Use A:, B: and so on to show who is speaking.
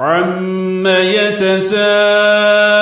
A: عَمَّ يَتَسَاءَلُونَ